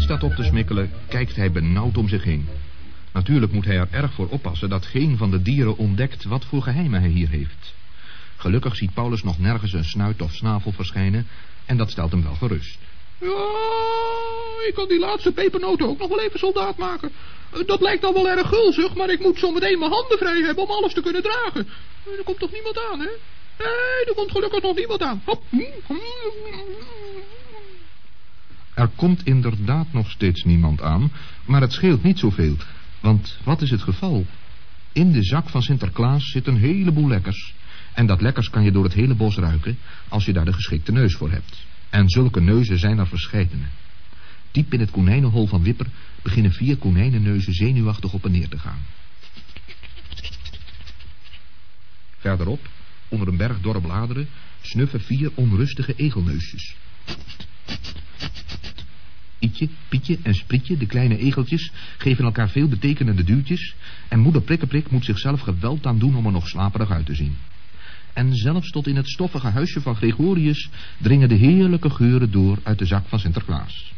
staat op te smikkelen, kijkt hij benauwd om zich heen. Natuurlijk moet hij er erg voor oppassen dat geen van de dieren ontdekt wat voor geheimen hij hier heeft. Gelukkig ziet Paulus nog nergens een snuit of snavel verschijnen en dat stelt hem wel gerust. Ja, ik kan die laatste pepernoten ook nog wel even soldaat maken. Dat lijkt dan wel erg gulzig, maar ik moet zo meteen mijn handen vrij hebben om alles te kunnen dragen. Er komt toch niemand aan, hè? Nee, er komt gelukkig nog niemand aan. Hop. Er komt inderdaad nog steeds niemand aan, maar het scheelt niet zoveel. Want wat is het geval? In de zak van Sinterklaas zit een heleboel lekkers. En dat lekkers kan je door het hele bos ruiken, als je daar de geschikte neus voor hebt. En zulke neuzen zijn er verscheidene. Diep in het konijnenhol van Wipper beginnen vier konijnenneuzen zenuwachtig op en neer te gaan. Verderop, onder een berg dorre bladeren, snuffen vier onrustige egelneusjes. Ietje, Pietje en Sprietje, de kleine egeltjes, geven elkaar veel betekenende duwtjes... en moeder Prikkeprik moet zichzelf geweld aan doen om er nog slaperig uit te zien. En zelfs tot in het stoffige huisje van Gregorius dringen de heerlijke geuren door uit de zak van Sinterklaas.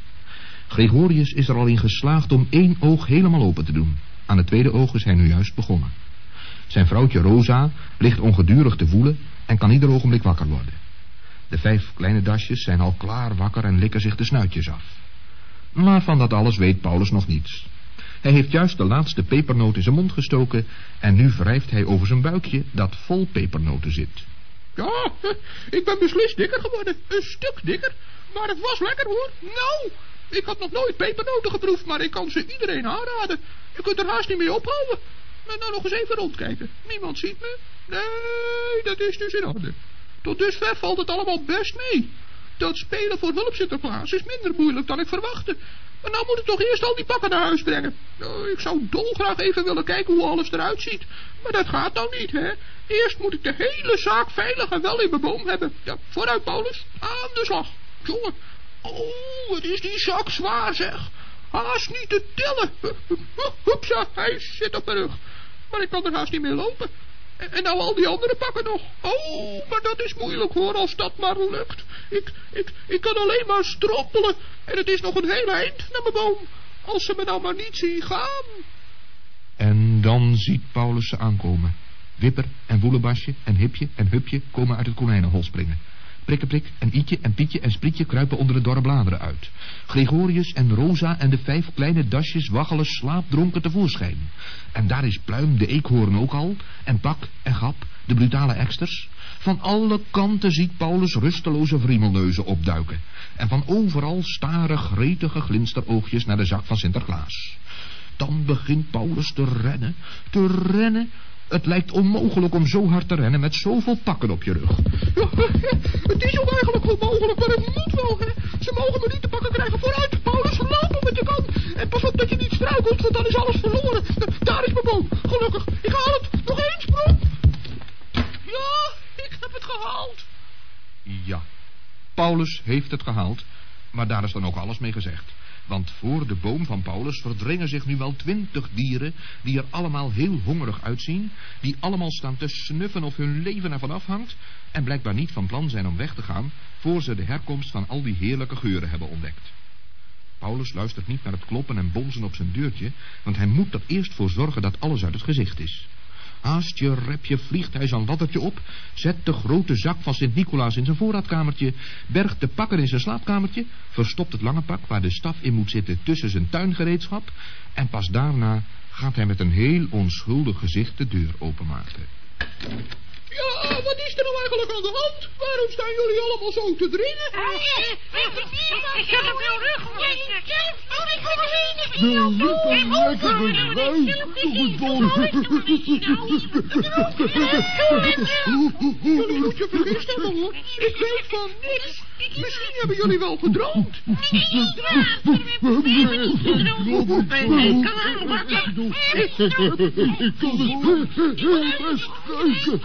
Gregorius is er al in geslaagd om één oog helemaal open te doen. Aan het tweede oog is hij nu juist begonnen. Zijn vrouwtje Rosa ligt ongedurig te voelen en kan ieder ogenblik wakker worden. De vijf kleine dasjes zijn al klaar wakker en likken zich de snuitjes af. Maar van dat alles weet Paulus nog niets. Hij heeft juist de laatste pepernoot in zijn mond gestoken en nu wrijft hij over zijn buikje dat vol pepernoten zit. Ja, ik ben beslist dikker geworden. Een stuk dikker. Maar het was lekker hoor. Nou, ik had nog nooit pepernoten geproefd, maar ik kan ze iedereen aanraden. Je kunt er haast niet mee ophouden. Maar nou nog eens even rondkijken. Niemand ziet me. Nee, dat is dus in orde. Tot dusver valt het allemaal best mee. Dat spelen voor hulp Sinterklaas is minder moeilijk dan ik verwachtte. Maar nou moet ik toch eerst al die pakken naar huis brengen. Nou, ik zou dolgraag even willen kijken hoe alles eruit ziet. Maar dat gaat nou niet, hè. Eerst moet ik de hele zaak veilig en wel in mijn boom hebben. Ja, vooruit, Paulus. Aan de slag. Jongen. Oh, wat is die zak zwaar, zeg. Haast niet te tillen. Hoepsa, hij zit op mijn rug. Maar ik kan er haast niet meer lopen. En nou al die andere pakken nog. Oh, maar dat is moeilijk hoor, als dat maar lukt. Ik, ik, ik kan alleen maar strompelen. En het is nog een heel eind naar mijn boom. Als ze me nou maar niet zien gaan. En dan ziet Paulus ze aankomen. Wipper en Woelebasje en Hipje en Hupje komen uit het konijnenhol springen. Prikkeprik en Ietje en Pietje en Sprietje kruipen onder de dorre bladeren uit. Gregorius en Rosa en de vijf kleine dasjes waggelen slaapdronken tevoorschijn. En daar is Pluim de eekhoorn ook al, en Pak en Gap, de brutale eksters. Van alle kanten ziet Paulus rusteloze vriemelneuzen opduiken. En van overal staren gretige glinsteroogjes naar de zak van Sinterklaas. Dan begint Paulus te rennen, te rennen het lijkt onmogelijk om zo hard te rennen met zoveel pakken op je rug. Ja, het is ook eigenlijk onmogelijk, maar het moet wel, hè. Ze mogen me niet te pakken krijgen. Vooruit, Paulus, lopen met je kan. En pas op dat je niet struikelt, want dan is alles verloren. Daar is mijn boom. Gelukkig. Ik haal het. Nog één sprong. Ja, ik heb het gehaald. Ja, Paulus heeft het gehaald, maar daar is dan ook alles mee gezegd. Want voor de boom van Paulus verdringen zich nu wel twintig dieren... die er allemaal heel hongerig uitzien... die allemaal staan te snuffen of hun leven ervan afhangt... en blijkbaar niet van plan zijn om weg te gaan... voor ze de herkomst van al die heerlijke geuren hebben ontdekt. Paulus luistert niet naar het kloppen en bonzen op zijn deurtje... want hij moet er eerst voor zorgen dat alles uit het gezicht is... Haast je repje vliegt hij zijn laddertje op, zet de grote zak van Sint-Nicolaas in zijn voorraadkamertje, bergt de pakker in zijn slaapkamertje, verstopt het lange pak waar de staf in moet zitten tussen zijn tuingereedschap en pas daarna gaat hij met een heel onschuldig gezicht de deur openmaken. Ja, wat is er nou eigenlijk aan de hand? Waarom staan jullie allemaal zo te dringen? Ik heb op jouw rug. De lekker lekkere Jullie moet je vergist hebben hoor. Ik weet van niks. Misschien hebben jullie wel gedroomd. Ik kan het heel best kijken.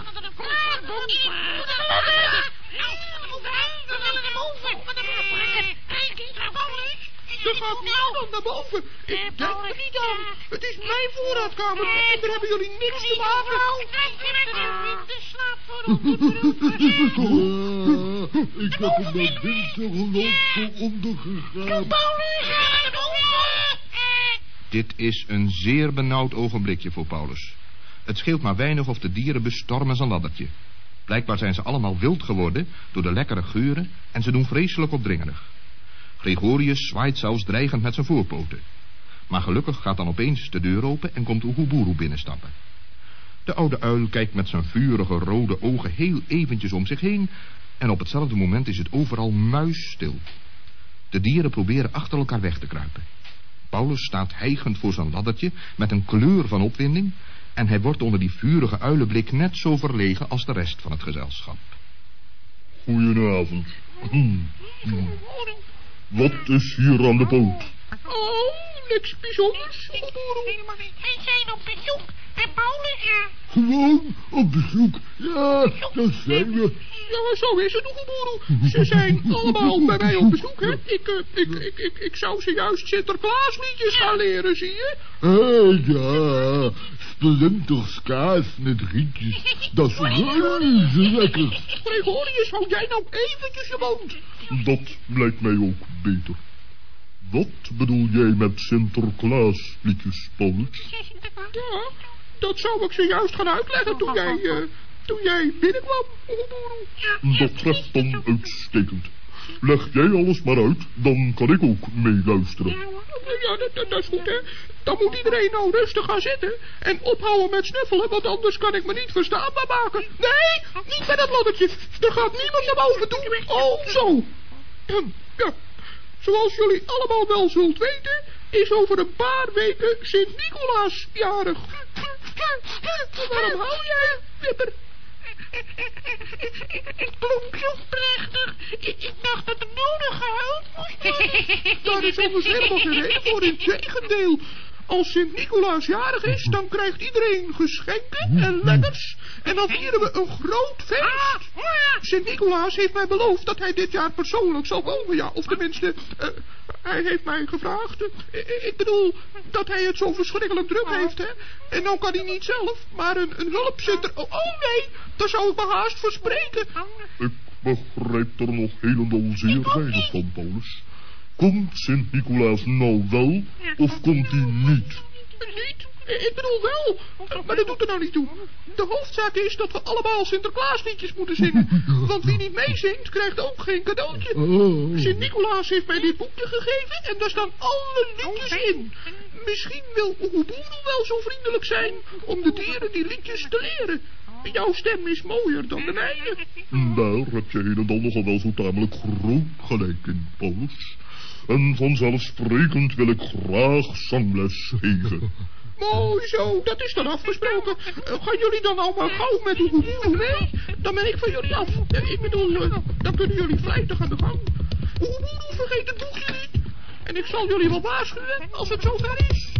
Gaat niemand naar boven. Ik denk er niet aan. Het is mijn voorraadkamer en daar hebben jullie niks te maken. Ik heb hem naar dinsdag loop voor ondergegaan. Dit is een zeer benauwd ogenblikje voor Paulus. Het scheelt maar weinig of de dieren bestormen zijn laddertje. Blijkbaar zijn ze allemaal wild geworden door de lekkere geuren en ze doen vreselijk opdringerig. Gregorius zwaait zelfs dreigend met zijn voorpoten. Maar gelukkig gaat dan opeens de deur open en komt Oeguburu binnenstappen. De oude uil kijkt met zijn vurige rode ogen heel eventjes om zich heen... en op hetzelfde moment is het overal muisstil. De dieren proberen achter elkaar weg te kruipen. Paulus staat hijgend voor zijn laddertje met een kleur van opwinding... en hij wordt onder die vurige uilenblik net zo verlegen als de rest van het gezelschap. Goedenavond. Wat is hier aan de poot? Oh, niks bijzonders. Wij zijn op bezoek. En Paulus, ja. Gewoon op bezoek. Ja, dat zijn we. Ja, zo is het, Oeguburu. Ze zijn allemaal bij mij op bezoek, hè. Ik, eh, ik, ik, ik, ik zou ze juist Sinterklaasliedjes gaan leren, zie je? Hé, ja. Splinters kaas met rietjes. Dat is reuze lekker. Gregorius, hou jij nou eventjes je mond. Dat lijkt mij ook beter. Wat bedoel jij met Sinterklaas liedjes, Paulus? Ja, dat zou ik ze juist gaan uitleggen toen jij, eh, toen jij binnenkwam. Dat treft dan uitstekend. Leg jij alles maar uit, dan kan ik ook meeluisteren. Ja, dat, dat, is goed, hè. Dan moet iedereen nou rustig gaan zitten en ophouden met snuffelen, want anders kan ik me niet verstaanbaar maken. Nee, niet met dat laddertje. Er gaat niemand naar boven toe. Oh, zo. Hm, Ja, zoals jullie allemaal wel zult weten, is over een paar weken Sint-Nicolaas jarig. Waarom hou jij, Wipper? Het klonk zo prachtig. Ik, dacht dat er nodig gehuild moest worden. Daar is overigens helemaal geen reden voor, in tegendeel. Als Sint-Nicolaas jarig is, dan krijgt iedereen geschenken en lekkers. En dan vieren we een groot feest. Sint-Nicolaas heeft mij beloofd dat hij dit jaar persoonlijk zal komen. Ja, of tenminste, eh, hij heeft mij gevraagd. Eh, ik bedoel, dat hij het zo verschrikkelijk druk heeft, hè. En dan kan hij niet zelf, maar een, een hulpzitter. Oh, oh nee, daar zou ik me haast verspreken. Ik begrijp er nog helemaal zeer weinig van, Paulus. Komt Sint-Nicolaas nou wel, of komt hij niet? Niet? Ik bedoel wel, maar dat doet er nou niet toe. De hoofdzaak is dat we allemaal Sinterklaasliedjes moeten zingen. Want wie niet meezingt, krijgt ook geen cadeautje. Oh. Sint-Nicolaas heeft mij dit boekje gegeven en daar staan alle liedjes in. Misschien wil Oeguburu wel zo vriendelijk zijn om de dieren die liedjes te leren. Jouw stem is mooier dan de mijne. Daar heb je een en dan nogal wel zo tamelijk groot gelijk in, Paulus. En vanzelfsprekend wil ik graag zangles geven. Mooi zo, dat is dan afgesproken. Eh, gaan jullie dan nou maar gauw met Oeguburu mee? Dan ben ik van jullie af. Eh, ik bedoel, eh, dan kunnen jullie vlijtig aan de gang. Oeguburu, vergeet het boekje niet. En ik zal jullie wel waarschuwen als het zover is.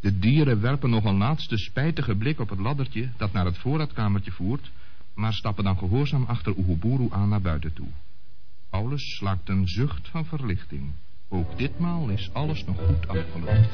De dieren werpen nog een laatste spijtige blik op het laddertje dat naar het voorraadkamertje voert, maar stappen dan gehoorzaam achter Oeguburu aan naar buiten toe. Paulus slaakt een zucht van verlichting. Ook ditmaal is alles nog goed afgelopen.